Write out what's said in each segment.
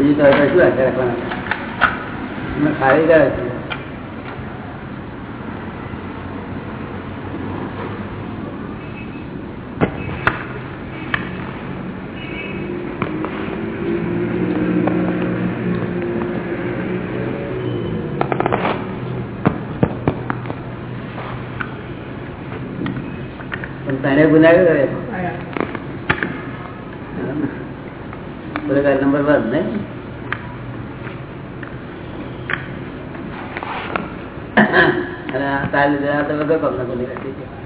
બીજું તો હવે શું આશા રાખવાના ખાલી ગયા છે તને ગુનાહ કરે ગુનેગાર નંબર વન ને અને આ લીધે તો વગર કામના ગુનેગાર થઈ ગયા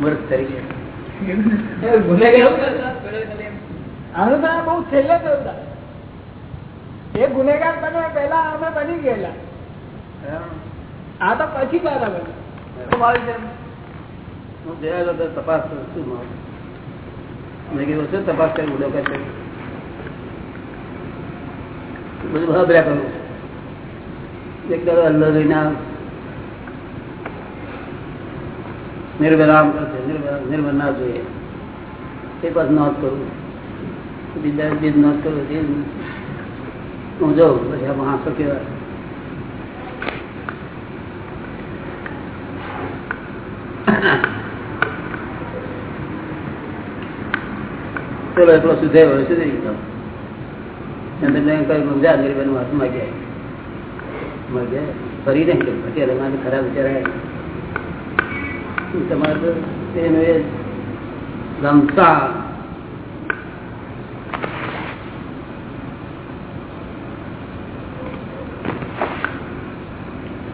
મૂર્ખ તરીકે. આનું બહુ છેલ્લે એ ગુનેગાર બને પેલા અમે બની ગયેલા. આ તો પછી પાછા બને હું જોયેલો તો તપાસ કરું મારું. મેં કીધું શું તપાસ કરી ઉડો કરશે બધું હબર્યા કરું. એક દાડો અલ્લો નિર્ભર આમ કરશે નિર્ભર ના જોઈએ એ પાછું નોંધ કરું, બીજા બીજ નોંધ કરું તે હું જાઉં, પછી આમાં હાંસો કેવા પેલો એકલો સુધેરો સુધરી ગયો મેં કહ્યું, જા નિર્ભર હાથમાં ગયા. ફરી નહીં પછી રમાને ખરાબ વિચાર આવ્યા. તમારે એનું એ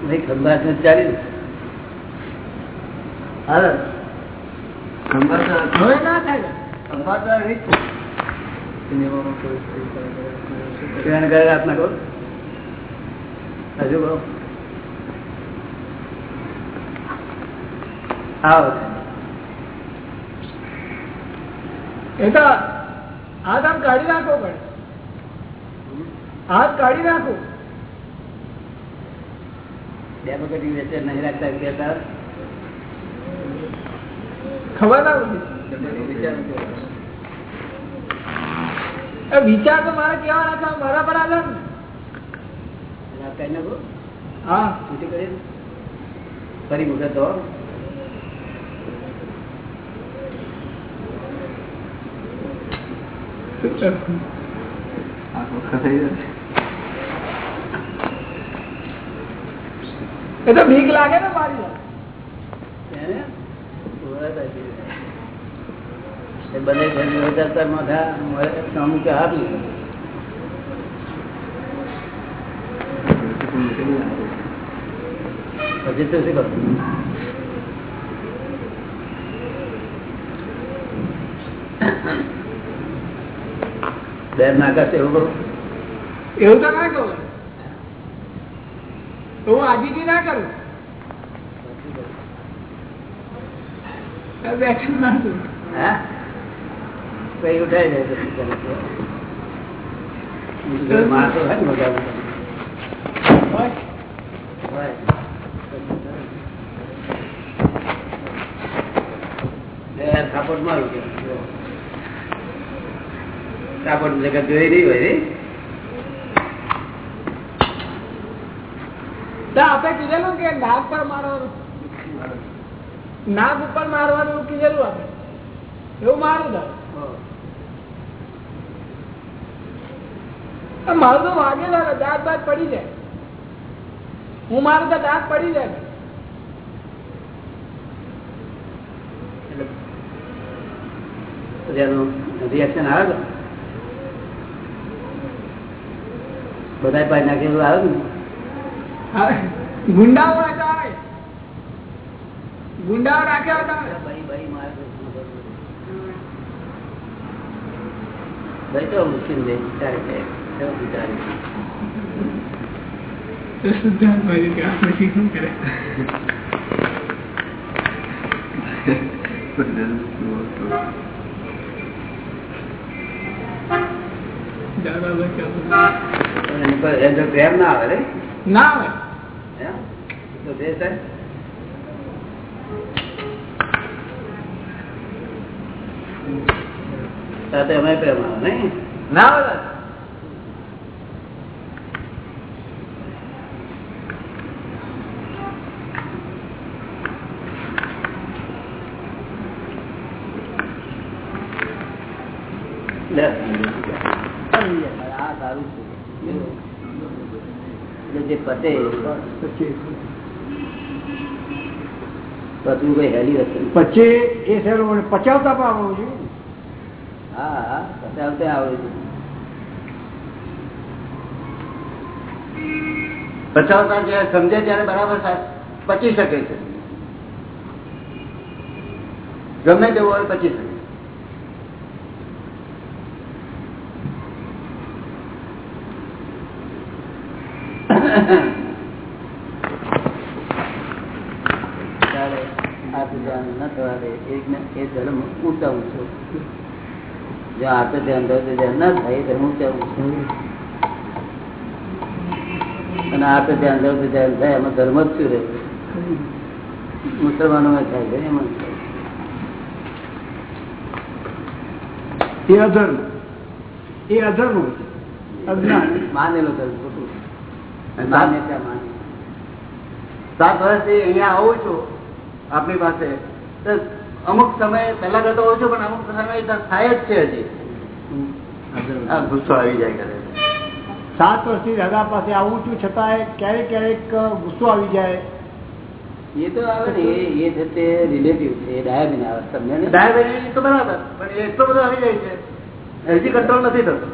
ભાઈ ખંભાત ને ચાલી હા ખંભાત હવે ના થાય. કરે કહો હજુ કહો આવો એ તો હાથ આમ કાઢી નાખવો પડે. હાથ કાઢી નાખો. ડેમોક્રેટિક વેચે નહીં રાખતા કહેતા ખબર ના વિચાર તો મારે કેવા હતા મારા પર નાખો હા. કરી ફરી મૂકે તો એ તો બીક લાગે ને મારી ઘરની વધારતા માથા મળે હાથ લીધો પછી તો શું કરું ના કરશે એવું કરું એવું તો ના કહું. તો હું આજીજી ના કરું. બેઠું ના છું હા? કઈ ઉઠાઈ જાય? માણસો હોય ને બધા હોય. થાપડ મારું કે જગત જોઈ રહી હોય આપણે કીધેલું કે નાક પર મારવાનું. નાક ઉપર મારવાનું એવું કીધેલું આપણે એવું મારું તો મારું તો વાગે લાગે દાંત બાદ પડી જાય. હું મારું તો દાંત પડી જાય. રિએક્શન આવે ને બધા પાઈ નાખેલું આવે ને. ગુંડાઓ આવે ગુંડાઓ રાખ્યા હતા? ભાઈ તો મુશ્કેલ છે? વિચારે પ્રેમ ના આવે ના આવે સાથે અમે પ્રેમ આવે નહીં ના આવે લે. આ સારું છે એટલે જે પતે. પછી કઈ હેલી હશે? પછી એ સહેલું પચાવતા પણ આવડવું જોઈએ હા હા પચાવતે આવડે છે. પચાવતા જે સમજે ત્યારે બરાબર પચી શકે છે. ગમે તેવું હોય પચી શકે ત્યારે આ ધ્યાન ન થવા દે એક ને એ ધર્મ ઊંચા ઊંચો જો આ ધ્યાન તો ધ્યાન ના થાય એ ધર્મ ઊંચા ઊંચો અને આ તો ધ્યાન થયું તો ધ્યાન થાય એમાં ધર્મ જ શું રહે? મુસલમાનો થાય છે એમાં. એ અધર્મ. એ અધર્મ માનેલો ધર્મ ખોટું. સાત વર્ષથી અહીંયા આવું છું આપની પાસે. અમુક સમય પહેલા હોઉં છું પણ અમુક સમય થાય જ છે હજી. ગુસ્સો આવી જાય કરે સાત વર્ષથી દાદા પાસે આવું છું છતાંય ક્યારેક ક્યારેક ગુસ્સો આવી જાય. એ તો આવે ને એ છે તે રિલેટિવ છે એ ડાયાબીન આવે તમને ડાયાબિન તો બરાબર પણ એટલો બધો આવી જાય છે. હજી કંટ્રોલ નથી થતો.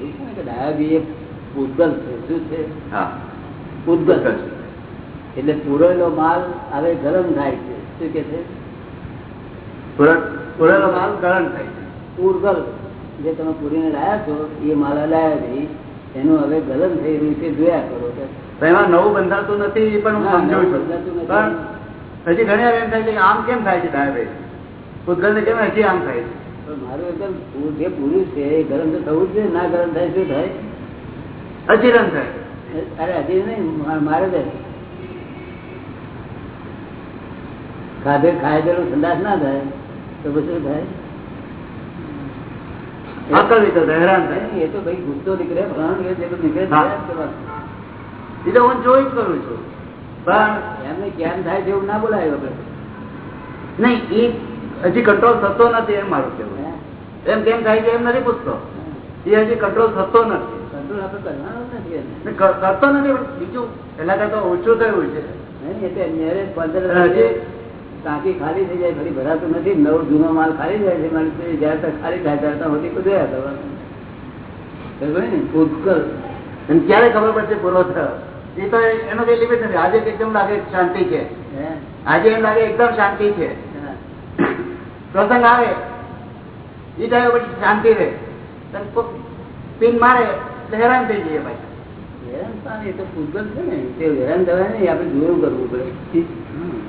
એ છે ને કે ડાયાબી એ પૂતગલ છે? શું છે. એટલે પૂરેલો માલ હવે ગરમ થાય છે. શું કે છે? પૂરેલો માલ ગરમ થાય છે. પૂરગલ. જે તમે પૂરીને લાયા છો એ માલ લાયા છે એનું હવે ગલન થઈ રહ્યું છે જોયા કરો એમાં નવું બંધાતું નથી પણ હું સમજુ છું. પણ હજી ઘણી એમ થાય છે કે આમ કેમ થાય છે ડાયાબિટીસ પૂતગલ ને કેમ હજી આમ થાય છે? મારું એકદમ જે પુરુષ છે એ ગરમ તો થવું જ છે ના ગરમ થાય શું થાય. અજીરન થાય અરે હજી નહીં મારે જ ખાધે ખાય પેલું સંદાસ ના થાય તો પછી થાય? હજી કંટ્રોલ થતો નથી એમ મારું કેવું? એમ કેમ થાય છે એમ નથી પૂછતો. એ હજી કંટ્રોલ થતો નથી. કંટ્રોલ કરવાનો નથી એને. કરતો નથી બીજું પેલા કરતા ઓછું થયું છે. ટાંકી ખાલી થઈ જાય ફરી ભરાતું નથી નવ જૂનો માલ ખાલી જાય છે મારી જયારે તક ખાલી થાય ત્યારે તક હોતી બધું કરવાનું. પુષ્કળ અને ક્યારે ખબર પડશે પૂરો થયો? એ તો એનો કઈ લિમિટ નથી. આજે એકદમ લાગે શાંતિ છે? આજે એમ લાગે એકદમ શાંતિ છે. પ્રસંગ આવે. એ ટાઈમ પછી શાંતિ રહે. પિન મારે હેરાન થઈ જઈએ ભાઈ. હેરાન એ તો પૂજગલ છે ને. તે હેરાન થવાય નહીં આપણે જોયું કરવું પડે.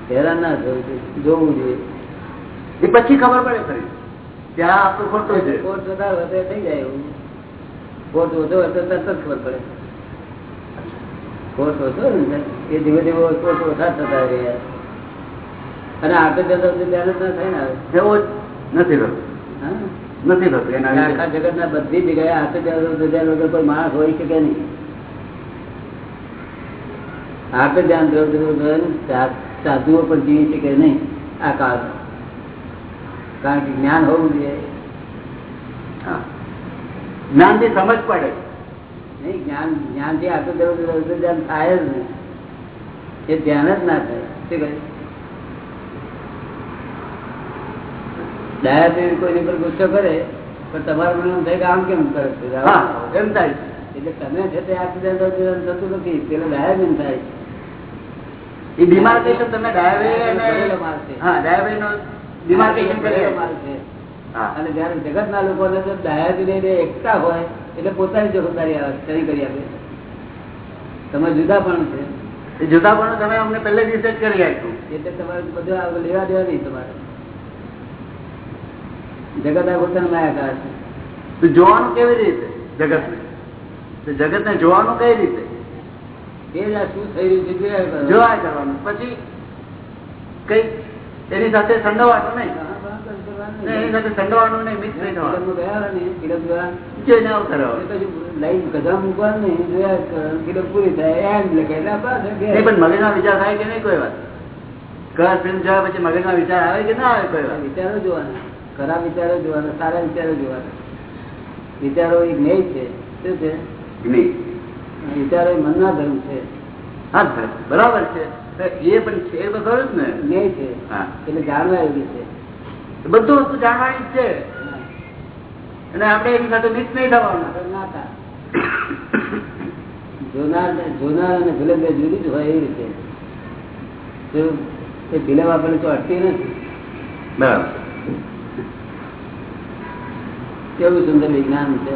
હેરાન ના થવું જોવું જોઈએ. એ પછી ખબર પડે ખરી. ત્યાં આપણું ખોટું છે. કોર્ટ વધારે વધે થઈ જાય એવું. કોર્ટ ઓછો હોય તરત જ ખબર પડે. કોર્ટ ઓછો ને એ ધીમે ધીમે કોર્ટ ઓછા થતા રહ્યા અને આગળ જતા ધ્યાન જ ના થાય ને હવે. એવો નથી થતું. હા. નથી થતું. આખા જગત ના બધી જગ્યાએ હાથે ધ્યાન વગર કોઈ માણસ હોય શકે નહીં. હાથે ધ્યાન વગર સાધુઓ પણ જીવી શકે નહીં આ કાળ. કારણ કે જ્ઞાન હોવું જોઈએ. હા. જ્ઞાનથી સમજ પડે. નહીં જ્ઞાન જ્ઞાનથી આખું દેવું ધ્યાન થાય જ નહીં. એ ધ્યાન જ ના થાય. શું કહે? ડાયાબિટીસ કોઈની પર ગુસ્સો કરે પણ તમારું મને એમ થાય કે આમ કેમ કરે છે? એમ થાય એટલે તમે છે તે એક્સિડન્ટ થતું નથી પેલો ડાયાબિન થાય એ demarcation તમે ડાયાબિટીસ માલ છે. અને જયારે જગત ના તો ડાયાબિટીસ એકતા હોય એટલે પોતાની જવાબદારી આવે સહી કરી આપે તમે જુદા પણ છે. એ જુદા પણ તમે અમને પહેલે જ કરી આપ્યું. એટલે તમારે બધું લેવા દેવા નહીં તમારે. જગત આ પોતાના માયાકાર છે. તો જોવાનું કેવી રીતે? જગતને. તો જગતને જોવાનું કઈ રીતે? જ જોયા કરવાનું. પછી કઈ એની સાથે સંડોવાનું નહીં. ને એની નહીં. સાથે સંડોવાનું નહીં મિક્સ નહીં થવાનું. ગયા ને, આવું એ લાઈન ગધા મૂકવાનું નહીં, જોયા જ પૂરી થાય એમ લખે. પણ મગજમાં વિચાર થાય કે નહીં કોઈ વાત. કર ફિલ્મ જોયા પછી મગજમાં વિચાર આવે કે ના આવે કોઈ વાત. વિચારો જોવાના. ખરા વિચારો જોવાના સારા વિચારો જોવાના વિચારો એ જ્ઞેય છે. શું છે? વિચારો એ મનના ધર્મ છે. હા બરાબર છે. એ પણ છે એ ખરું જ ને? જ્ઞેય છે. એટલે જાણવા એવી છે બધું વસ્તુ જાણવાની જ છે. અને આપણે એની સાથે મિક્સ નહીં થવાનું. ના થાય. જોનાર જોનાર અને ફિલ્મ બે જુદી જ હોય એવી રીતે. ફિલ્મ આપણને તો અટકી નથી. બરાબર. કેવું સુંદર વિજ્ઞાન છે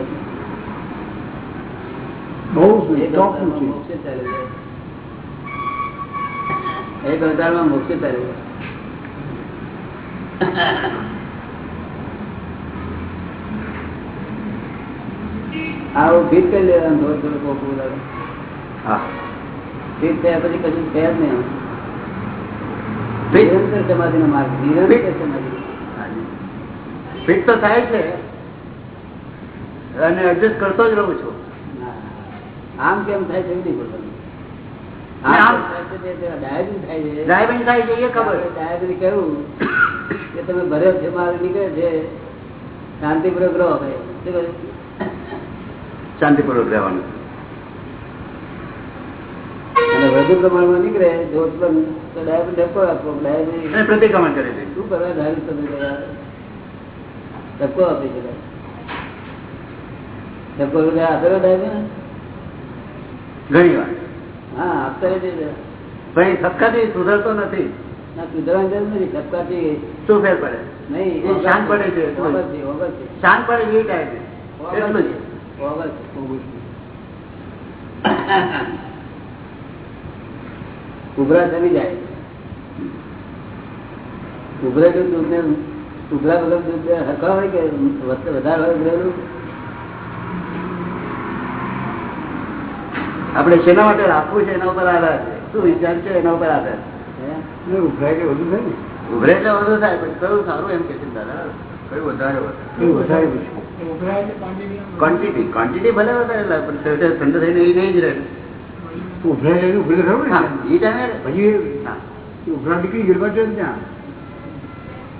બહુ એક અવતારમાં મોક્ષે ચાલી જાય. એક અવતારમાં મોક્ષે ચાલી જાય. આવું ફીટ કરી લેવાનું થોડું થોડું કોકું લાગે હા ફીટ થયા પછી કશું છે જ નહીં ફીટ? નિરંતર સમાધિનો માર્ગ નિરંતર સમાધિ ફિટ તો થાય છે અને એડજસ્ટ કરતો જ રહું છું. આમ કેમ થાય છે નહીં બોલવાનું છે ડાયાબિટીસ થાય છે. ડ્રાઇવિંગ થાય છે એ ખબર. ડાયાબિટીસ કહ્યું કે તમે ભર્યો છે માલ નીકળે છે શાંતિપૂર્વક રહો ભાઈ શાંતિપૂર્વક રહેવાનું. અને વધુ પ્રમાણમાં નીકળે જો તો ડાયાબિટીસ ધક્કો આપો ડાયાબિટીસ પ્રતિક્રમણ કરે છે. શું કરવા ધાર્યું તમે? ધક્કો આપી ડાયાબિટીસ ઘણી વાર હા આપતા રહેજે પણ એ ધક્કાથી સુધરતો નથી. સુધરવાની જરૂર નથી. શું ફેર પડે? નહીં શાંત પડે છે. ઓગળથી, ઓગળથી. શાંત પડે એ થાય છે. એટલું જ. ઉભરા થવી જાય. ઉભરેલું દૂધ ને ઉભરા વગર દૂધ હરખા હોય કે વધ- વધારે હોય ઉભરેલું? આપણે શેના માટે રાખવું છે એના ઉપર આધાર છે? શું વિચાર છે એના ઉપર આધાર? ઉભરાય કે વધુ થાય ને. ઉભરે એટલે વધુ થાય પણ કયું સારું એમ કે છે દાદા? કયું વધારે વધારે ક્વોન્ટિટી ક્વોન્ટિટી ભલે વધારે પણ છેવટે ઠંડુ થઈને એ નહીં જ રહે. ઉભરાય એટલે ઉભરે થયું ને? એ ટાઈમે પછી ઉભરા નીકળી છે ને ત્યાં.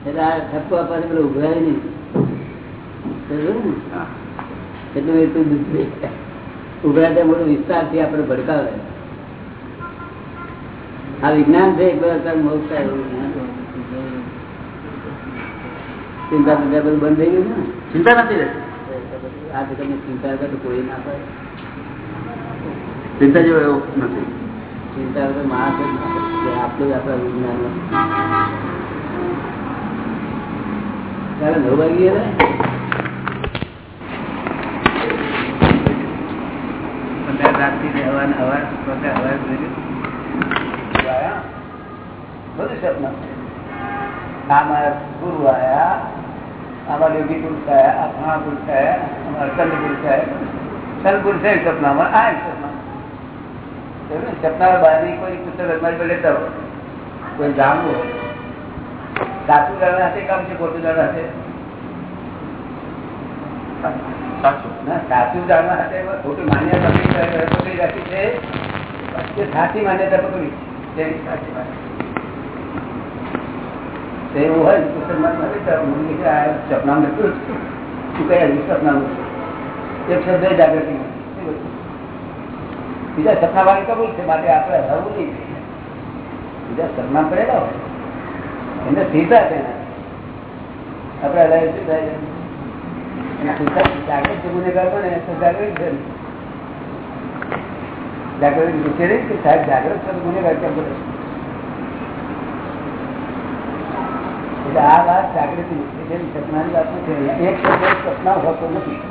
એટલે આ ઠપકો આપવાથી પેલું ઉભરાય નહીં. હા. એટલે પી. ઉભરાય ત્યાં મોટો વિસ્તારથી આપણે ભડકાવે આ વિજ્ઞાન છે એક મોક્ષ. ચિંતા બધું બંધ થઈ ગયું ને ચિંતા નથી આજે તમે ચિંતા વગર કોઈ ના પડે ચિંતા જેવો એવું નથી ચિંતા વગર. જે આટલું જ આપણા વિજ્ઞાન ત્યારે નવ વાગી ગયા ને? પંદર રાતથી હવાના હવાર પંદર હવાર બધું સપના આ સપનામાં સપના બહારની કોઈ પુસ્તક લેતા હોય. કોઈ જાણવું હોય. સાચું જાણવા હશે કામ છે ખોટું જાણવા હાથે? સાચું જાણવા હાથે ખોટું માન્યતા પકડી હોય પુસ્તકમાં સપનામાં લખ્યું શું છે? એક શબ્દ જાગૃતિ બીજા સપના વાળી કબૂલ છે, માટે આપણે હરવું નહીં બીજા સપના પડેલા હોય. એને સીધા છે આપણે હલાય શું જાગૃત છે ગુનેગાર બને તો જાગૃત છે જાગૃતિ પૂછે નહીં કે સાહેબ જાગૃત છે તો ગુનેગાર કેમ બને એટલે આ વાત જાગૃતિ જેમ સપનાની વાત છે એક શબ્દ સપના હોતો નથી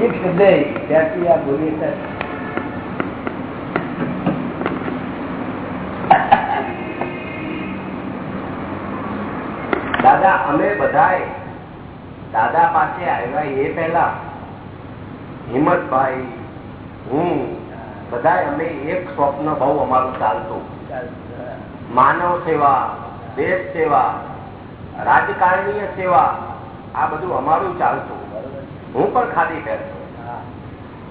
એક શબ્દ ત્યારથી આ બોલીએ ત્યારે દાદા અમે બધાએ દાદા પાસે આવ્યા એ પહેલા. હિંમતભાઈ, હું બધા અમે એક સ્વપ્ન બહુ અમારું ચાલતું. માનવ સેવા, દેશ સેવા, રાજકારણીય સેવા, આ બધું અમારું ચાલતું. હું પણ ખાલી પહેરતો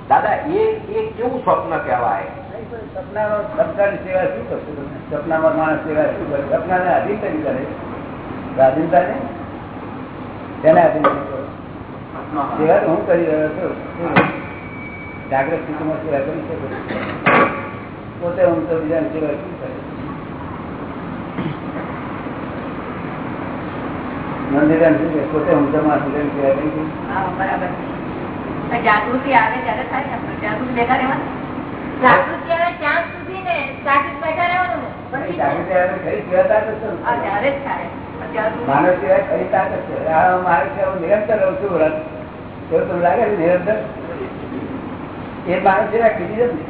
દાદા, એ એ કેવું સ્વપ્ન કહેવાય? સપનામાં સપનાની સેવા શું કરશું? સપના સપનામાં માણસ સેવા શું કરે? સપનાને અધીન કરી કરે? રાજીવતા ને તેને હું કરી રહ્યો છું જાગ્રત સ્થિતિમાં સેવા કરી શકું પોતે હું તો બીજા સેવા શું કરે મંદિર પોતે હું તો માં સેવા કરી બરાબર જાગૃતિ આવે ત્યારે થાય. જાગૃતિ ભેગા રહેવાનું? જાગૃતિ આવે ત્યાં સુધી ને જાગૃત ભેગા રહેવાનું પછી જાગૃતિ આવે ખરી સેવા થાય. માનવ સિવાય ખરી તાકાત છે. આ મારે છે હું નિરંતર રહું છું વ્રત. એવું તમને લાગે છે નિરંતર? એ માનવ સિવાય કીધી જ ને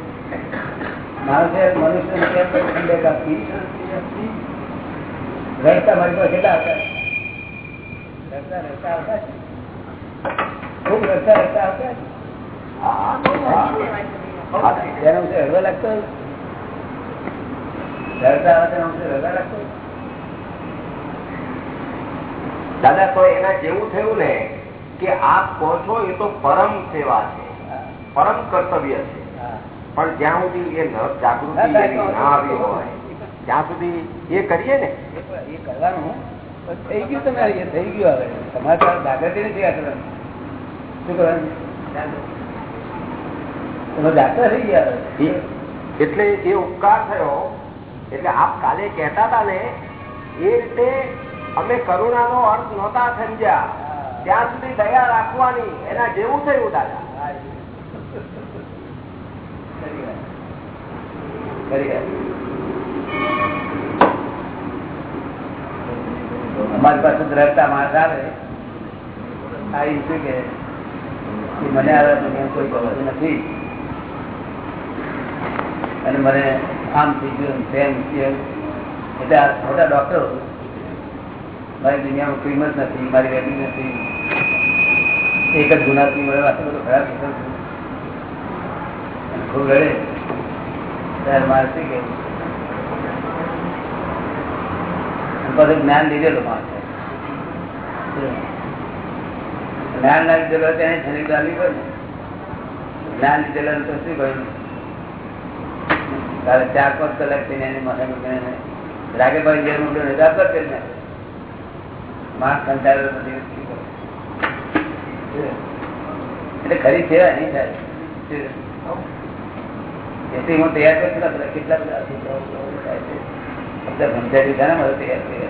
માનવ સિવાય મનુષ્ય કેમ કોઈ ઠંડક આપી રડતા મારી પાસે કેટલા હતા રડતા રડતા આવતા છે. ખૂબ રડતા રડતા આવતા છે. હા, બહુ ઓછી સેવા છે. તેનો વિશે હળવા લાગતો રડતા આવે તેનો વિશે હળવા લાગતો દાદા તો એના જેવું થયું ને કે આપ કહો છો એ તો પરમ સેવા છે પરમ કર્તવ્ય છે. પણ જ્યાં સુધી એ જાગૃતિ એની ના આવી હોય ત્યાં સુધી એ કરીએ ને? એ કરવાનું થઈ ગયું તમારે એ થઈ ગયું હવે. તમારે જાગૃતિ નથી કરવાનું શું કરવાનું? તમે જાગતા થઈ ગયા એટલે એ ઉપકાર થયો. એટલે આપ કાલે કહેતા હતા ને એ રીતે અમે કરુણાનો અર્થ નહોતા સમજ્યા. ત્યાં સુધી દયા રાખવાની, એના જેવું થયું દાદા. અમારી પાસે રહેતા માણસ આવે. આ ઈ શું કે મને આ કોઈ ખબર નથી. અને મને આમ થઈ ગયું તેમ થયું એટલે મોટા ડોક્ટરો મારી દુનિયામાં કિંમત નથી, મારી વેલ્યુ નથી. એક જ ગુનાથી મળે, આટલો બધો ખરાબ ખૂબ રડે. ત્યારે મારે કે પાછું જ્ઞાન લીધેલું મારે. જ્ઞાન ના લીધેલો તેને છેલ્લી ગાલી પડે જ્ઞાન લીધેલા તો શું કહ્યું તારે ચાર પાંચ કલાક થઈને એને માથા મૂકીને રાગે ભાઈ જેમ મૂક્યો દાખલ કરી નાખે. માણસ કંટાળેલો બધી વસ્તુ કરે. એટલે ખરી સેવા નહીં થાય. એથી હું તૈયાર કરું છું બધા કેટલા બધા છોકરાઓ થાય છે. બધા ભંજારી છે ને મારે તૈયાર કર્યા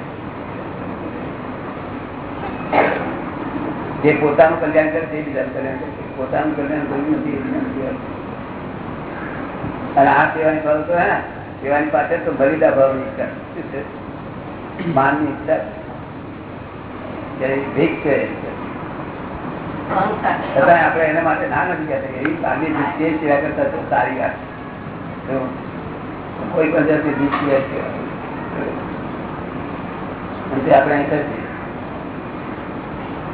જે પોતાનું કલ્યાણ કરે તે બીજાનું કલ્યાણ કરે. પોતાનું કલ્યાણ કર્યું નથી, એ બીજાનું કલ્યાણ કરે. અને આ સેવાની ભાવ તો હે ને, સેવાની પાછળ તો બલિદા ભાવની ઈચ્છા. શું છે? માનની ઈચ્છા. છે જે ભીખ છે છતાં આપણે એના માટે ના નથી કહેતા એવી સારી દૃષ્ટિએ સેવા કરતા તો સારી કોઈ પણ જાતની ભીખ સિવાય તે આપણે અહીં.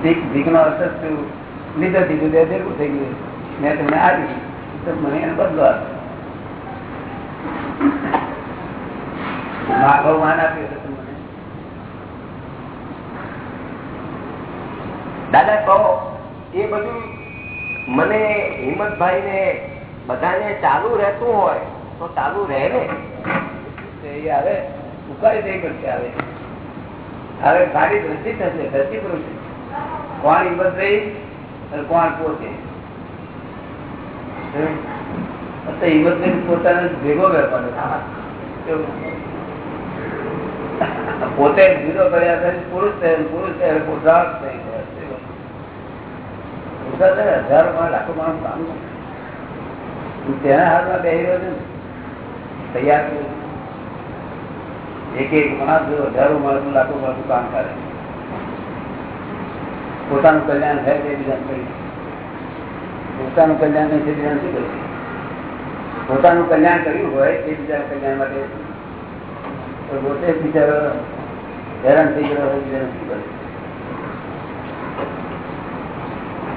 ભીખ, ભીખનો અર્થ શું? લીધા ભેગું થઈ ગયું. મેં તમને આપી તો મને એનો બદલો આપ્યો માગો માન આપ્યો તો તમને દાદા, કહો, એ બધું મને હિંમતભાઈ ને બધાને ચાલુ રહેતું હોય તો ચાલુ રહે ને? આવે, ઉપાડી દઈ પડશે આવે હવે ગાડી દ્રષ્ટિ થશે ધરતી પડશે કોણ હિંમત રહી અને કોણ પોતે? તો હિંમત નહીં પોતાને ભેગો કરવાનો પોતે જુદો કર્યા પુરુષ પુરુષ થયો. ગયો હજારો લાખો માણસ કામ કરે. પોતાનું કલ્યાણ થાય તે બીજા કરી. પોતાનું કલ્યાણ નહીં બીજા શું કર્યું પોતાનું કલ્યાણ કર્યું હોય તે બીજા કલ્યાણ માટે. પોતે બિચારો હેરાન થઈ ગયો હોય, બીજાને શું કરે?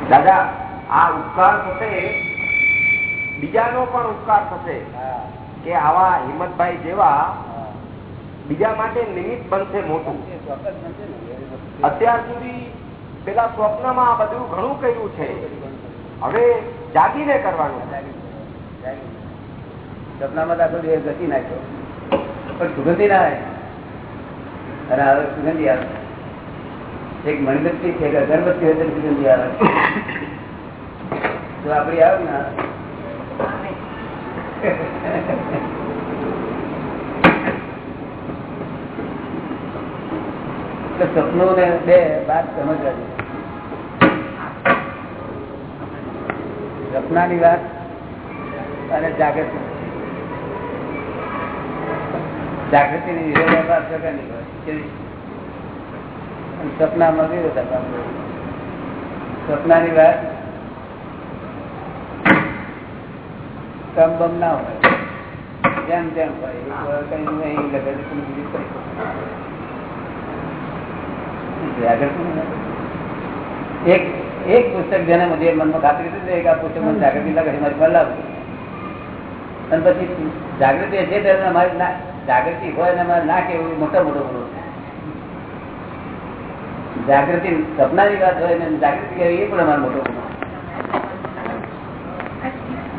દાદા આ ઉપકાર થશે બીજાનો પણ ઉપકાર થશે. કે આવા હિંમતભાઈ જેવા બીજા માટે નિમિત્ત બનશે મોટું. અત્યાર સુધી પેલા સ્વપ્નમાં આ બધું ઘણું કર્યું છે. હવે જાગીને કરવાનું. સપનામાં તો આખો દિવસ ગતિ નાખ્યો. પણ સુગંધી ના આવે. અને હવે સુગંધી આવે. એક મણબત્તી છે અગરબત્તી હોય તો જુદી આવે. તો આપડી આવે ને સપનું ને બે વાત સમજવા સપનાની વાત અને જાગૃતિ. જાગૃતિની વિરોધાભાસ પ્રકારની હોય કેવી? અને સપનામાં તેમ હોય. એક. એક એક પુસ્તક જેને મને મનમાં ખાતરી હતી કે આ પુસ્તક મને જાગૃતિ લાગે મારી પર લાવું અને પછી જાગૃતિ છે ત્યારે અમારી જાગૃતિ હોય ને અમારે ના કેવું મોટો મોટો. જાગૃતિ સપનાની વાત હોય ને જાગૃતિ કહેવી એ પણ અમારો મોટો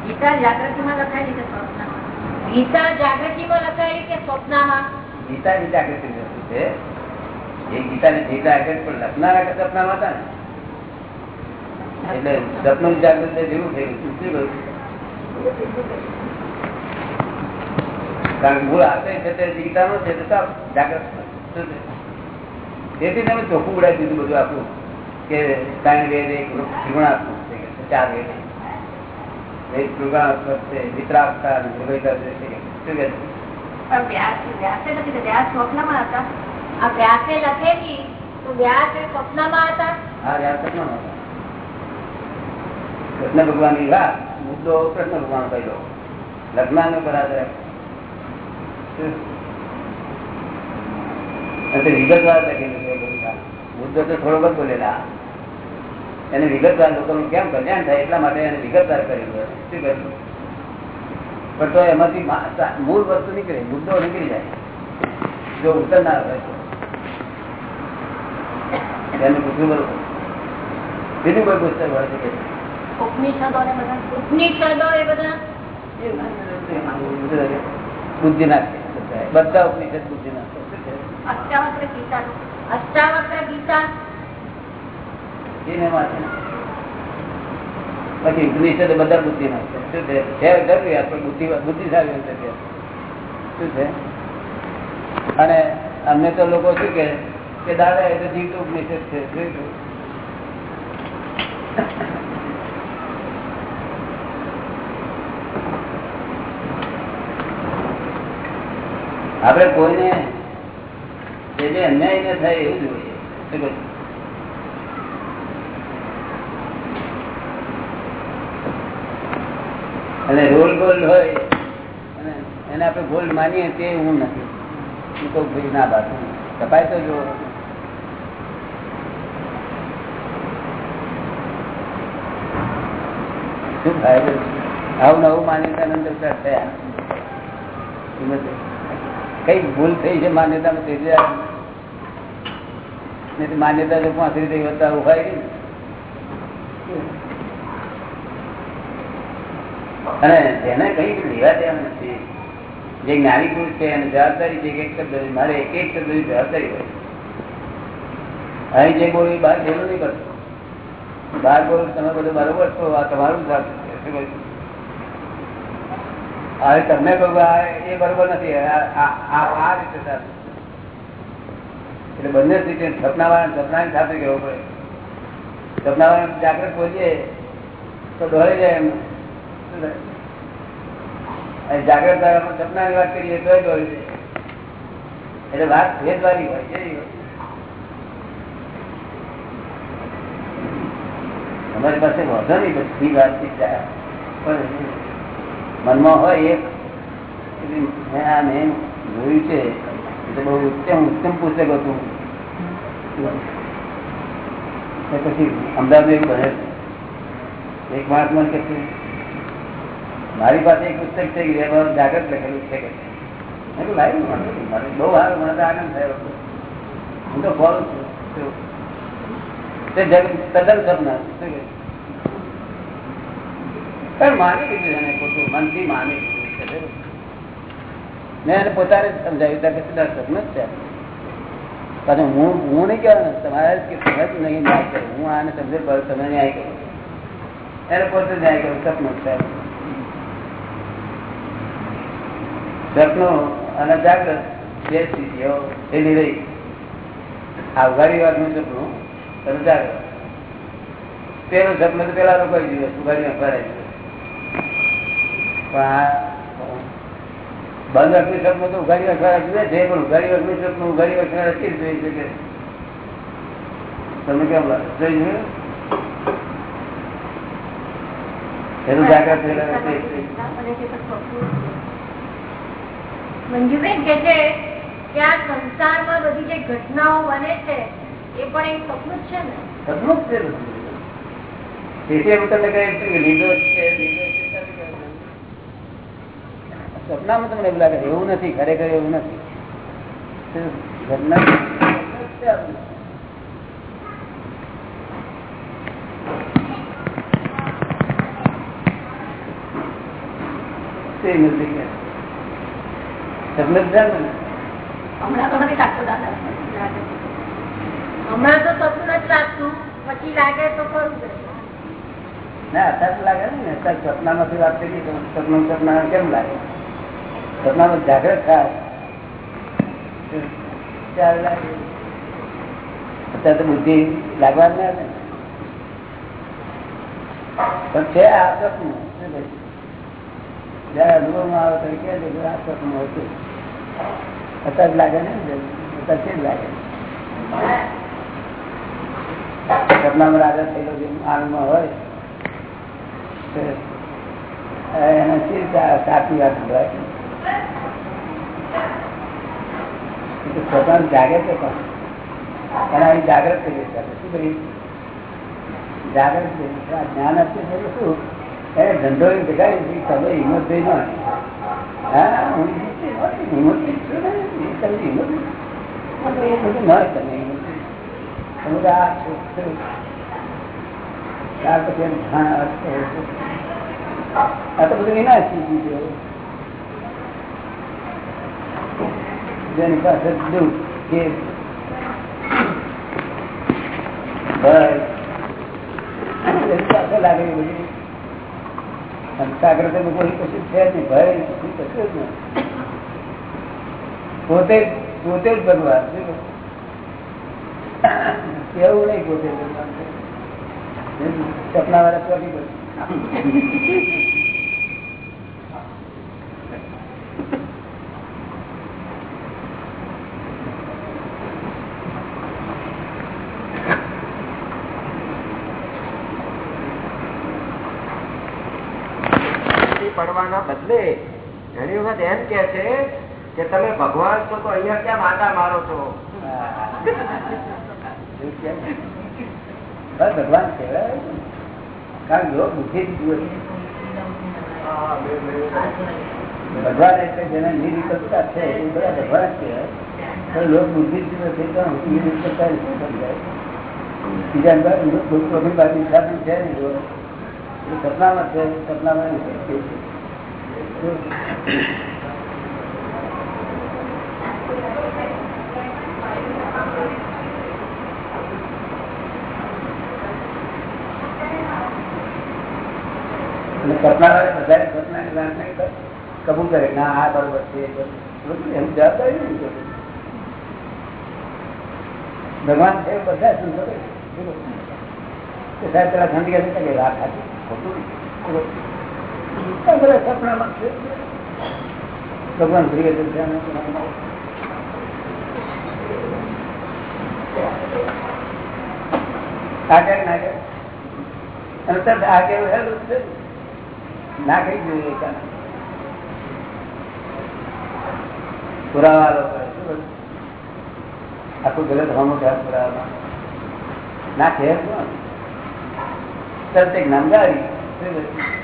ગીતા જાગૃતિમાં લખાયેલી કે ગીતા જાગૃતિમાં લખાયેલી કે સ્વપ્નમાં? ગીતાની જાગૃતિ વસ્તુ છે. એ ગીતાની જે જાગૃતિ પણ લખનારા કે સપનામાં હતા ને? એટલે સપનું જાગૃતિ જેવું થયું શું કહ્યું? કારણ મૂળ આશય છે તે ગીતાનો છે તો જાગૃત? તેથી તમે ચોખ્ખું ઉડાવી દીધું બધું આપણું કે ત્રણ વેદ એક ત્રિગુણાત્મક છે કે ચાર વેદ. એક ત્રિગુણાત્મક છે વિતરાગતા અને નિર્ભયતા છે કે શું કહે છે? પણ વ્યાસ વ્યાસે નથી કે વ્યાસ સ્વપ્નમાં હતા. આ વ્યાસે લખેલી તો વ્યાસ એ સ્વપ્નમાં હતા? આ રહ્યા સપનામાં હતા. કૃષ્ણ ભગવાનની વાત મુદ્દો કૃષ્ણ ભગવાન કહ્યો લગ્ન નો બરાબર વિગતવાર લખેલું છે બુદ્ધ તો થોડો બધો બોલેલા. એને વિગતવાર લોકોનું કેમ કલ્યાણ થાય એટલા માટે એને વિગતવાર કરેલું શું કર્યું? પણ તો એમાંથી મૂળ વસ્તુ નીકળે મુદ્દો નીકળી જાય. જો ઉત્તર ના હોય તો. એને પૂછવું બરોબર. બીજું કોઈ પુસ્તક હોય બધા બુદ્ધિ નાખે બધા ઉપનિષદ બુદ્ધિ નાખે અષ્ટાવક્ર ગીતા. અષ્ટાવક્ર બધા બુદ્ધિ નાખે શું છે? બુદ્ધિ બુદ્ધિશાળી હશે કે શું છે? અને અમને તો લોકો શું કે દાદા, એ તો જીવતું ઉપનિષદ છે? આપણે કોઈને જે અન્યાય ન થાય એવું જોઈએ અને રોલ ગોલ્ડ હોય એને આપણે ગોલ્ડ માનીએ તે હું નથી. હું કહું ભાઈ ના બાત કપાય તો જો શું ફાયદો આવું નવું માન્યતા અંદર થયા. કઈ ભૂલ થઈ છે માન્યતામાં? તે તો માન્યતા જો પાંચરી થઈ વધતા ઉભાઈ અને જેને કઈ લેવા દેવા નથી, જે જ્ઞાની પુરુષ છે, એને જવાબદારી છે એક શબ્દ મારે એક એક શબ્દ જવાબદારી હોય. અહીં જે બોલું બહાર ભેલું નહીં કરતું. બહાર બોલું તમે બધું બરોબર છો આ તમારું હવે તમને કહું એ બરોબર નથી. આ રીતે સાચું. એટલે બંને સ્થિતિ સપનાવાળા સપનાની સાથે કહેવું પડે? સપનાવાળા જાગૃત બોલીએ તો દોડી જાય એમ. જાગૃત સપનાની વાત કરીએ તો દોડી જાય. એટલે વાત ભેદવાળી હોય છે તમારી પાસે વધો નહીં બધી વાતચીત મનમાં હોય એક. મેં આ મેં જોયું છે, એટલે બહુ ઉત્તમ ઉત્તમ પુસ્તક હતું. પછી અમદાવાદ એવું બને એક માણસ મને કે છે, મારી પાસે એક પુસ્તક છે એમાં જાગૃત લખેલું છે કે મેં હું તો ફોલું છું. તે તદ્દન સપના શું પણ માની લીધું એને પોતું મનથી માની મેં એને પોતાને સમજાવ્યું. ત્યાં કે સીધા સપનું જ છે. પાછું હું હું નહીં કહેવાનું, તમારે કે તમે જ નહીં ન્યાય કરો હું આને સમજે પર તમે ન્યાય કરો. એને પોતે ન્યાય કરો, સપનો સપનો અને જાગ્રત બે સ્થિતિઓ એની રહી. આ ઉઘાડી વાતનું સપનું અને જાગ્રત પેલું સપનું તો પેલા લોકો દિવસ ઉઘાડીમાં ભરાય પણ આ બંધ અગ્નિ તો ઉઘાડી જુએ છે પણ ઉઘાડી અગ્નિ નું ઉઘાડી અખવાડા કેવી જોઈ શકે. તમને કેમ જોઈ એનું થયેલા મંજુબેન કે છે કે આ સંસારમાં બધી જે ઘટનાઓ બને છે એ પણ એક સપનું જ છે ને? સપનું જ છે કહે છે કે નિર્દોષ છે નિર્દોષ છે ત્યારે કહેવું. સપનામાં તમને એવું લાગે એવું નથી ખરેખર એવું નથી. હમણાં તો સપનું નથી લાગતું પછી લાગે તો ખરું ના તો લાગે ને સપનામાંથી વાત થઈ સપનું સપના કેમ લાગે? સપનામાં જાગ્રત થાય. અત્યારે બુદ્ધિ લાગવા જ ના. પણ છે આ સપનું જયારે અનુભવમાં આવે તો કે આ સપનું હતું. અત્યારે લાગે ને? અત્યારે કેમ લાગે. સપનામાં રાજા થયેલો જે આનંદમાં હોય એને સાચી વાત કહેવાય? સ્વતંત્ર જાગે છે પણ. એના અહીં જાગ્રત થઈ છે. શું કરી જાગ્રત થઈ. આ જ્ઞાન આપશે છે શું? એને ધંધો દેખાડી તમે હિંમત થઈ ન હા, હું હિંમત છું ને. તમે હિંમત. પણ એ બધું ન તમે તમે તો આ. ત્યાર પછી આવે આ તો બધું એના શીખી ચીજો જેની પાસે કશું જ નહીં ભય કશું કશું જ નહીં. પોતે પોતે જ નહીં પોતે ભગવાન. સપના વાળા પડે. પડવાના બદલે ઘણી વખત એમ કે છે કે તમે ભગવાન છો તો અહીંયા ક્યાં માતા મારો છો? ભગવાન કારણ લોક બુદ્ધિ જુએ ભગવાન એટલે જેને નિર્વિકલ્પતા છે, એ બધા ભગવાન જ પણ લોક બુદ્ધિ જુએ છે તો બીજા બુદ્ધિ બાજુ સાધન છે ને સપનામાં છે, સપનામાં કબૂલ કરે ના, આ બરોબર છે. એમ જવાબદારી કરે. ભગવાન છે, બધા સમજો સાહેબ, પેલા ઠંડી ખોટું ભગવાન ધ્યાન. આગળ ના આગળ આગળ હેલું છે ના જોઈએ. પુરાવા? આખું ગલત હમું કે તરત એક નામદારી શું બધું?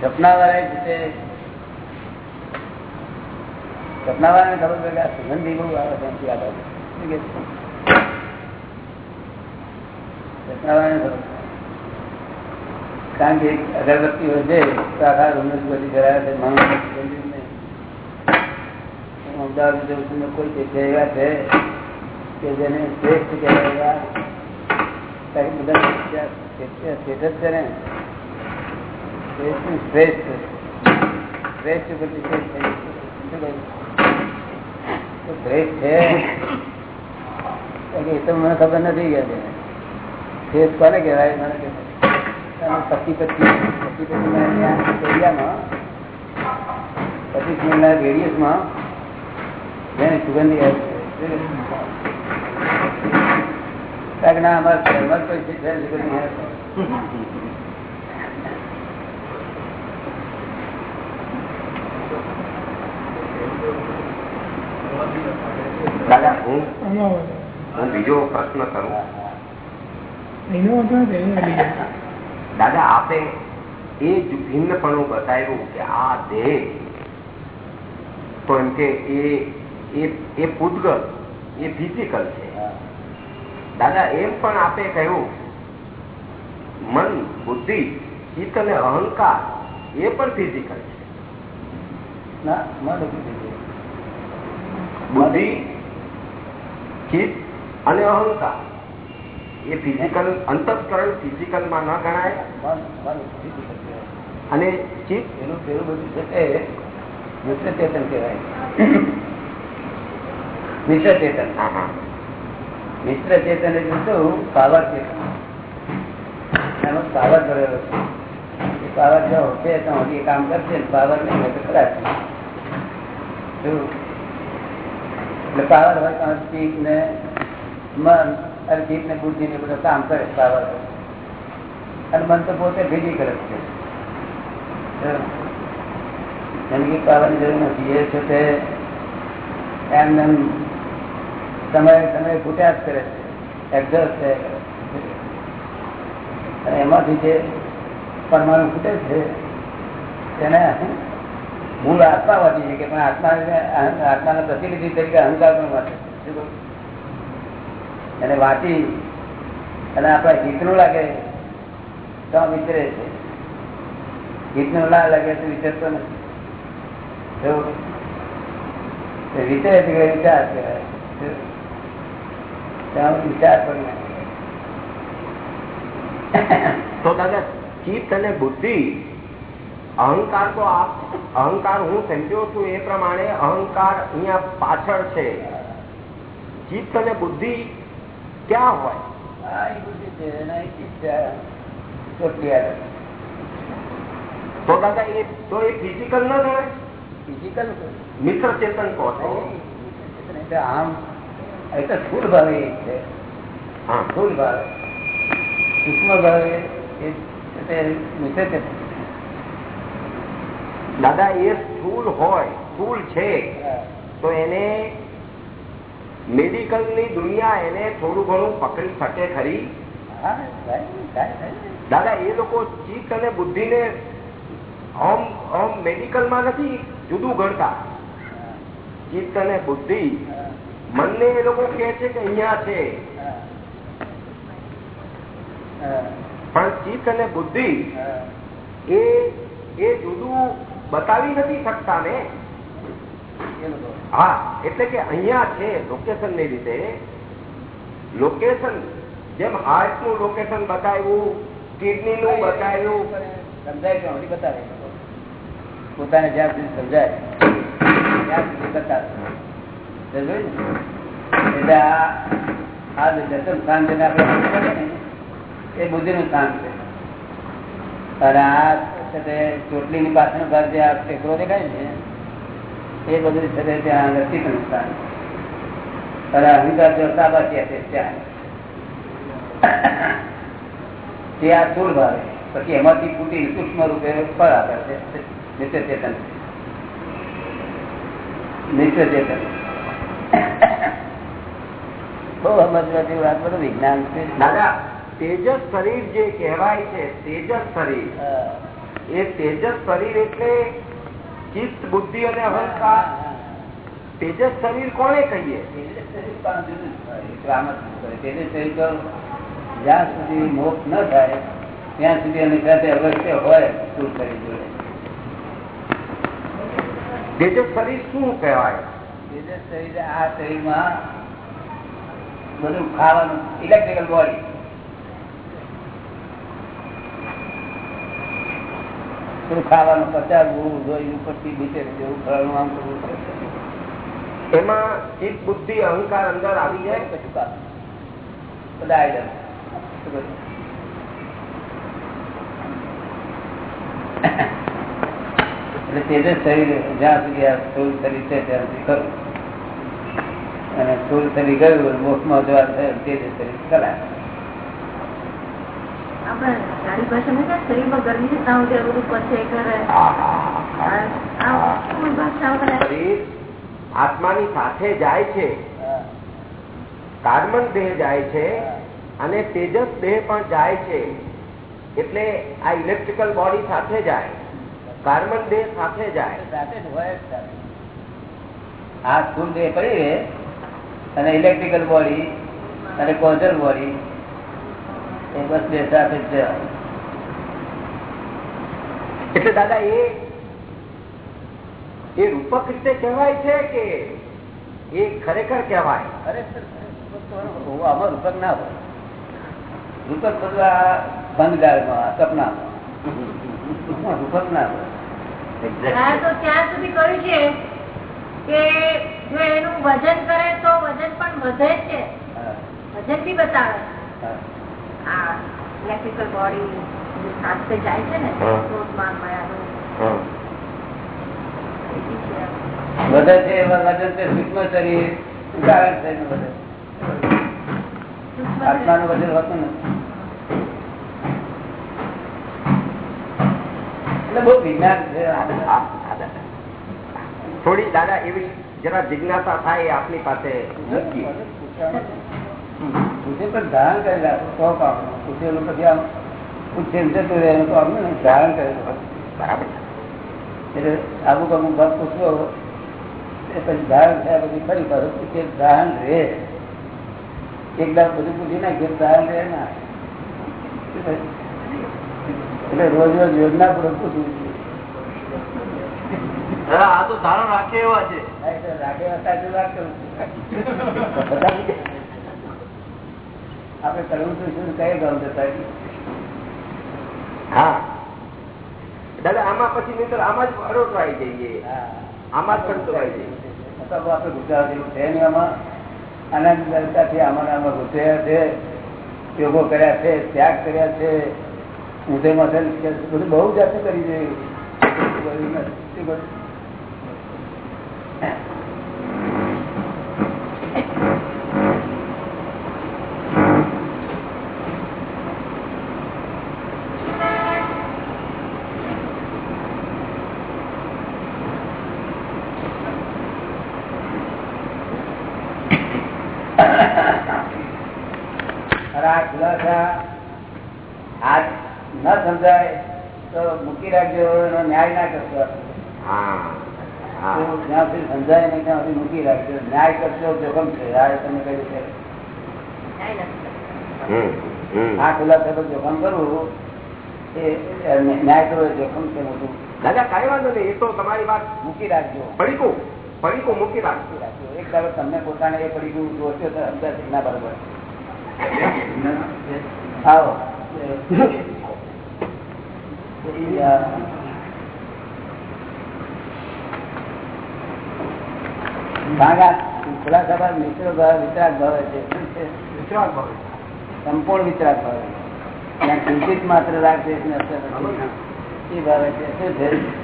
સપના છે છે? છે? કારણ કે અગરબત્તી હોય છે, તો આખા રૂમને બધી કરાવે છે અમદાવાદ છું કોઈ જગ્યાએ એવા છે કે જેને શ્રેષ્ઠ કહેવાય બધા શ્રેષ્ઠ છે ને શ્રેષ્ઠ શ્રેષ્ઠ ઉપરથી શ્રેષ્ઠ છે? એ તો મને ખબર નથી ગયા છે. શ્રેષ્ઠ કોને કહેવાય? મને પછી પછી પછી પતિ એરિયામાં પચીસ મિનિટના રેડિયસમાં જેને સુગંધી આવે છે. ના, અમારે ઘરમાં જ કોઈ ચીજ છે સુગંધી આવે છે. દાદા હું હું બીજો પ્રશ્ન કરું. દાદા આપે એ જ ભિન્નપણું બતાવ્યું કે આ દેહ તો એમ કે એ એ એ પૂતગલ એ ફિઝિકલ છે. દાદા એમ પણ આપે કહ્યું મન બુદ્ધિ ચિત્ત અને અહંકાર એ પણ ફિઝિકલ છે. બુદ્ધિ ચિત્ત અને અહંકાર. એ ફિઝિકલ અંતસ્કરણ ફિઝિકલમાં ન ગણાય. અને ચિત્ત એનું પેલું બધું છે તે મિશ્ર ચેતન કહેવાય. મિશ્ર ચેતન મિશ્ર ચેતન એટલે શું? પાવર ચેતન એનો પાવર ભરેલો છે. પાવર જો હશે તો હજી કામ કરશે પાવર નહીં હોય તો ખરાબ છે. શું? એટલે પાવર હોય તો ચીપ ને મન અને ચીપ ને બુદ્ધિ ને બધું કામ કરે પાવર. અને મન તો પોતે ભેગી જ છે જિંદગી એની કઈ જરૂર નથી એ છે તે એમ એમ સમય સમય ફૂટ્યા જ કરે છે એક્ઝોસ્ટ થયા કરે. અને એમાંથી જે પરમાણુ ફૂટે છે, તેને મૂળ આત્મા વાંચી છે કે પણ આત્મા આત્માના પ્રતિનિધિ તરીકે અહંકાર પણ વાંચે અને વાંચી અને આપણા હિતનું લાગે તો વિચરે છે. હિતનું ના લાગે તો વિચરતો નથી. વિચરે છે વિચાર કહેવાય? વિચાર પણ તો દાદા, ચિત્ત અને બુદ્ધિ અહંકાર તો આપ અહંકાર હું સમજ્યો છું એ પ્રમાણે અહંકાર અહીંયા પાછળ છે. ચિત્ત અને બુદ્ધિ ક્યાં હોય? તો દાદા એ તો એ ફિઝિકલ ન ગણાય? ફિઝિકલ મિત્ર ચેતન કહો એટલે આમ એ તો સ્થૂળ ભાવે છે. હા. સ્થૂળ ભાવે. સૂક્ષ્મ ભાવે એ મિત્ર ચેતન. દાદા એ સ્થૂળ હોય સ્થૂળ છે તો એને મેડિકલની દુનિયા એને થોડું ઘણું પકડી શકે ખરી. દાદા એ લોકો ચિત્ત અને બુદ્ધિ ને આમ આમ મેડિકલમાં નથી જુદું ગણતા ચિત્ત અને બુદ્ધિ મનને એ લોકો કે છે કે અહીંયા છે. પણ ચિત્ત અને બુદ્ધિ એ એ જુદું બતાવી નથી શકતા ને? હા એટલે કે અહીંયા છે લોકેશનની રીતે લોકેશન જેમ હાર્ટનું લોકેશન બતાવ્યું કિડની નું બતાવ્યું. પોતાને જ્યાં સુધી સમજાય ત્યાં સુધી બતાવે? એટલે આ દર્શન સ્થાન છે આપણે સમજાવીએ ને, એ સ્થાન છે. અને આ છે તે ચોટલીની પાછળનો ભાગ જે આ ટેકરો દેખાય છે એ બધું છે ત્યાં રસિક નુકસાન અને અહંકાર જો સાબાસિયા હશે ત્યાં. તે આ ચૂળ ભાવે પછી એમાંથી ફૂટી સૂક્ષ્મ રૂપે ફળ આપે છે. નિત્ય ચેતન. નિત્ય ચેતન. બહુ સમજવા જેવું આ બધું વિજ્ઞાન છે. દાદા તેજસ શરીર જે કહેવાય છે તેજસ શરીર. એ તેજસ શરીર એટલે ચિત્ત બુદ્ધિ અને અહંકાર. તેજસ શરીર કોને કહીએ? તેજસ શરીર તો જ્યાં સુધી મોક્ષ ન થાય ત્યાં સુધી એની સાથે અવશ્ય હોય શું કરી જોડે તેજસ શરીર શું કહેવાય? તેજસ શરીર આ શરીરમાં બધું ખાવાનું ઇલેક્ટ્રિકલ બોડી બધું ખાવાનું પચાવવું જોયું પછી નીચે જેવું ફરવાનું આમ કરવું એમાં ચિત્ત બુદ્ધિ અહંકાર અંદર આવી જાય? બધા આવી જાય. તેજસ શરીર જ્યાં સુધી આ સ્થુલ શરીર છે ત્યાં સુધી ખરું. અને સ્થુલ શરીર ગયું મોક્ષમાં જવા થયો તેજસ શરીર કલાક આત્માની સાથે જાય છે. કાર્બન દેહ જાય છે અને તેજસ દેહ પણ જાય છે. એટલે આ ઇલેક્ટ્રિકલ બોડી સાથે જાય. કાર્બન દેહ સાથે જાય. આ સ્થુલ દેહ પડી રહે? અને ઇલેક્ટ્રિકલ બોડી અને કોઝલ બોડી બસ. એટલે દાદા એ એ રૂપક રીતે કહેવાય છે કે એ ખરેખર કહેવાય? આમાં રૂપક ના હોય. રૂપક બધું આ બંધગાળમાં સપનામાં. રૂપક ના હોય. ત્યાં તો ત્યાં સુધી કહ્યું છે કે જો એનું વજન કરે તો વજન પણ વધે છે. વજન બી બતાવે. ઇલેક્ટ્રિકલ બોડી સાથે જાય છે ને હા. ક્રોધમાન માયાનું. એ બી છે. વધે છે એમાં વજન છે સૂક્ષ્મ શરીર કારણ છે એનું વજન આત્માનું વજન હોતું નથી. બહુ વિજ્ઞાન છે થોડી દાદા એવી જરા જિજ્ઞાસા થાય આપની પાસે પૂછે પણ ધારણ કરેલા સો કામ પૂછેલું પછી આમ પૂછે જતું રહે એનું કામ ધારણ કરેલું બરાબર. એટલે અમુક અમુક ભાગ પૂછવો એ પછી ધારણ થયા પછી ફરી પાછું પૂછે ધારણ રહે. એક દાડ બધું પૂછી નાખ્યું ધારણ રહે ના. એટલે રોજ રોજ યોજના પૂર્વક પૂછવું આ તો ધારણ રાખે એવા છે. સાચું વાત કરું બધા. આપણે કરવું તો શું કઈ ગમ જતા હા. દાદા આમાં પછી નહીં આમાં જ અડોટવાઈ જઈએ. આમાં જ કંટોળાઈ જઈએ. અથવા આપણે ગુજરાતી છે ને આમાં? આનંદ દરતાથી આમાં આમાં ગુજર્યા છે યોગો કર્યા છે ત્યાગ કર્યા છે. ઊંધે માથે બધું બહુ જાતે કરી જોયું અરે આ ખુલાસા આજ ન સમજાય તો મૂકી રાખજો એનો ન્યાય ના કરશો હા હા તો જ્યાં સુધી સમજાય નહીં ત્યાં સુધી મૂકી રાખજો ન્યાય કરશો જોખમ છે આ તમે કહ્યું છે આ ખુલ્લા થતો જોખમ કરવું એ એ ન્યાય કરવો જોખમ છે મોટું દાદા કઈ વાંધો નહીં એ તો તમારી વાત મૂકી રાખજો પડીકું પડીકું મૂકી રાખ રાખજો એક દાડો તમને પોતાને એ પડી ગયું જોશો તો અંદર ના બરોબર આવો એ, આ, મિત્રો ભાવ વિતરાગ ભાવે છે. શું ભાવે સંપૂર્ણ વિતરાગ ભાવે ત્યાં ચિંતિત માત્ર નથી. એ ભાવે છે. શું છે.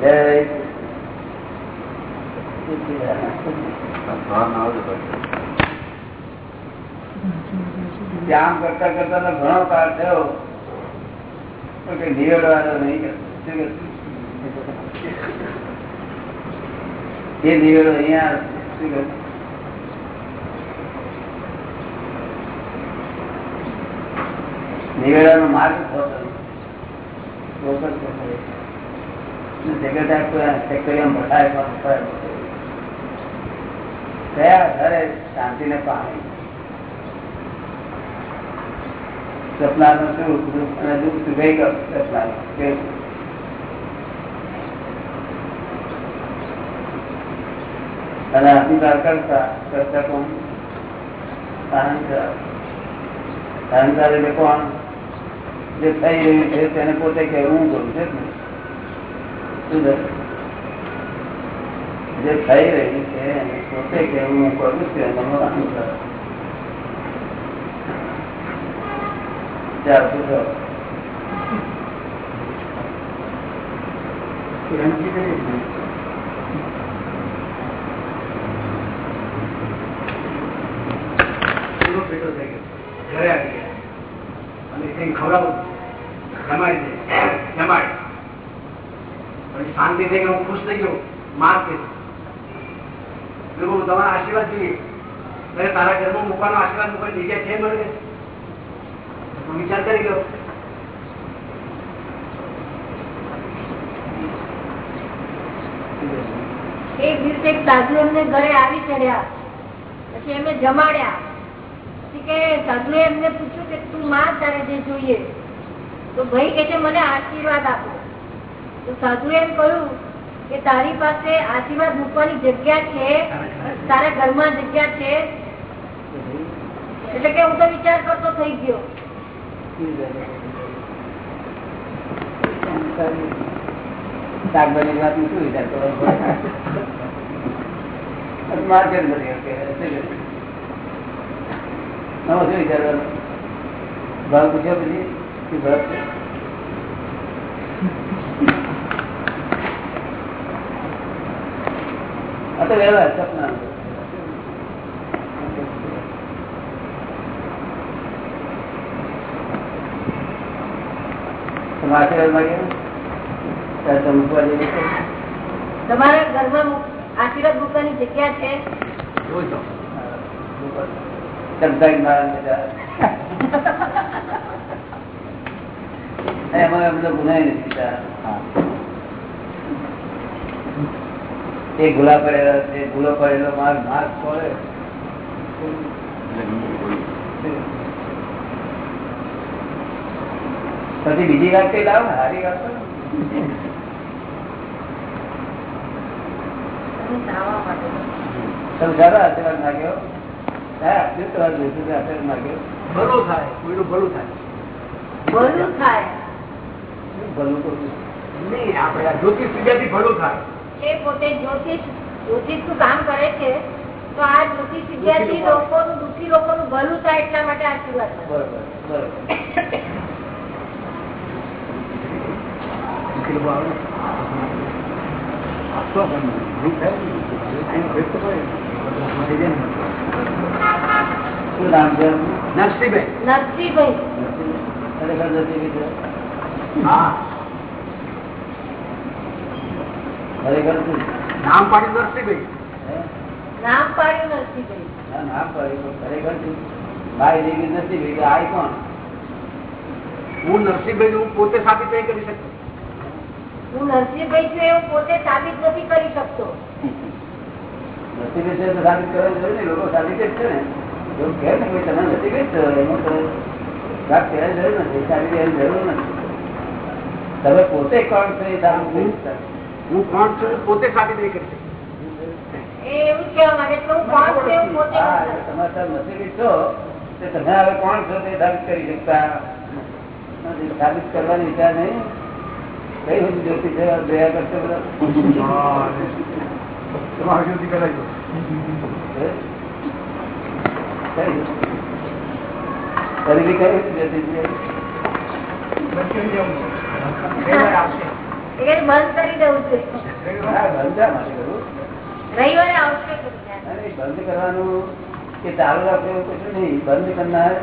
જય આમ કરતા કરતા ઘણો પાર થયો. તો નિવેડવાનો નહીં એ નિવેડો અહીંયા શું કહે? નિવેડાનો માર્ગ. કયા ઘરે શાંતિ ને પાણી સપનાનું સુખ દુઃખ અને કોણ? જે થઈ રહ્યું છે, તેને પોતે કે હું કરું છે. શું? જે થઈ રહ્યું છે, એને પોતે કે હું કરું છું. એનો ચાલ શું થયું? પૂરો પેટો થઈ ગયો ઘરે આવી ગયા અને કંઈ ખવડાવું જમાડી દે જમાડી પછી શાંતિ થઈ ગયો હું ખુશ થઈ ગયો. માર્ગ તમારા આશીર્વાદ જોઈએ. તારા ઘરમાં મૂકવાનો આશીર્વાદ મૂકવાની જગ્યા છે હું વિચાર કરી ગયો એક દિવસે સાધુ એમને ઘરે આવી ચડ્યા. પછી એમને જમાડ્યા. પછી કે સાધુ એમને પૂછ્યું કે તું માં તારે જે જોઈએ? તો ભાઈ કે છે, મને આશીર્વાદ આપો. તો સાધુ એમ કહ્યું કે, તારી પાસે આશીર્વાદ મૂકવાની જગ્યા છે. તારા ઘરમાં જગ્યા છે. એટલે કે, હું તો વિચાર કરતો થઈ ગયો. શાકભાજી વાત શું વિચાર કરો માર્કેટ નથી કે? શું વિચારવાનું? ભાવ પૂછ્યો પછી? શું ભાવ છે? આ તો વ્યવહાર, સપના તમે આશીર્વાદ માંગ્યો ત્યારે તમે મૂકવા જેવું છે તમારા ઘરમાં આશીર્વાદ મૂકવાની જગ્યા છે? ગુલા પડેલો છે ગુલો પડેલો માર્ગ માર્ગ પડે. પછી બીજી વાત કઈ લાવો? સારી વાત કરો. તમે ચાવવા માટે. તમે સારો આશીર્વાદ માગ્યો? હા શું તમારે જોઈતું છે આશીર્વાદ માગ્યો? ભલું થાય કોઈનું ભલું થાય. ભલું થાય. ભલું નહીં આપણે જ્યોતિષ વિદ્યાથી ભલું થાય. એ પોતે જ્યોતિષ જ્યોતિષનું કામ કરે છે તો આ જ્યોતિષ વિદ્યાર્થી લોકોનું દુઃખી લોકોનું ભલું થાય એટલા માટે આશીર્વાદ બરોબર બરોબર બરોબર કેટલું આવે આપતો પણ ભલું થાય ને. એનું ભેદ તો હોય. શું નામ છે એમનું? નરસિંહભાઈ નરસિંહભાઈ ખરેખર નથી છે હા ખરેખર શું નામ પાડ્યું નરસિંહભાઈ હે? નામ પાડ્યું નરસિંહભાઈ ના, નામ પાડ્યું ખરેખર ભાઈ જેવી નથી ભાઈ કોણ હું નરસિંહભાઈ હું પોતે સાબિત નહીં કરી શકતો હું નરસિંહભાઈ છું એવું પોતે સાબિત નથી કરી શકતો. નથી સાબિત કરવા જરૂર નહીં લોકો સાબિત જ છે ને. એવું કહે ને ભાઈ તમે નથી બેસતો એમાં તો વાત કહેવાની જરૂર નથી સાબિત એની જરૂર નથી. તમે પોતે કોણ છો એ સાબિત હું કોણ છું પોતે સાબિત નહીં કરી તમે હવે કોણ છો તે સાબિત કરી શકતા. સાબિત કરવાનો વિચાર નહીં. કઈ બધી જ્યોતિ છે? દયા કરશે બધા? કરવાનું કે ચાલુ રાખવું એવું કશું નહીં બંધ કરનાર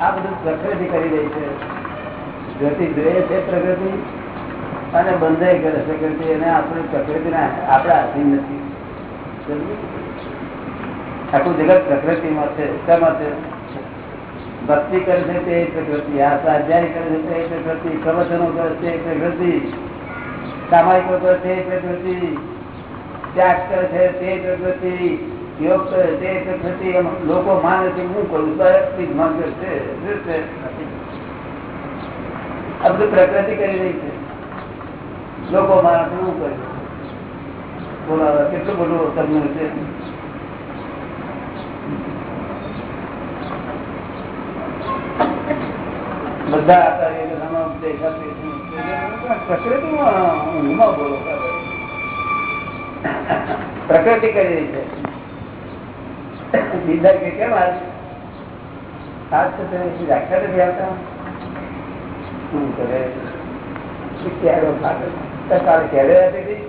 આ બધું પ્રકૃતિ કરી રહી છે જોઈએ છે પ્રગતિ અને બંધાઈ કરે પ્રકૃતિ અને આપણે પ્રકૃતિને આપણા નથી. આખું જગત પ્રકૃતિમાં છે, શામાં છે? ભક્તિ કરે છે તે પ્રકૃતિ આ સ્વાધ્યાય કરે છે તે પ્રકૃતિ, પ્રવચનો કરે છે તે પ્રકૃતિ, સામાયિકો કરે તે પ્રકૃતિ, ત્યાગ કરે છે તે પ્રકૃતિ, યોગ કરે તે પ્રકૃતિ. લોકો માને છે હું કરું દરેક છે, શું છે? આ બધું પ્રકૃતિ કરી રહી છે. લોકો મારા છે કરે? કરું કેટલું બધું તમને છે? બધા આચાર્ય પ્રકૃતિમાં ઊંઘમાં બોલો પ્રકૃતિ કરી રહી છે? બીજા કે કેમ આજ આજ તો તેને વ્યાખ્યા નથી આવતા શું ક્યારે ખાતે કાલે ક્યારે હતી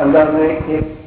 અંદાજનો એક એક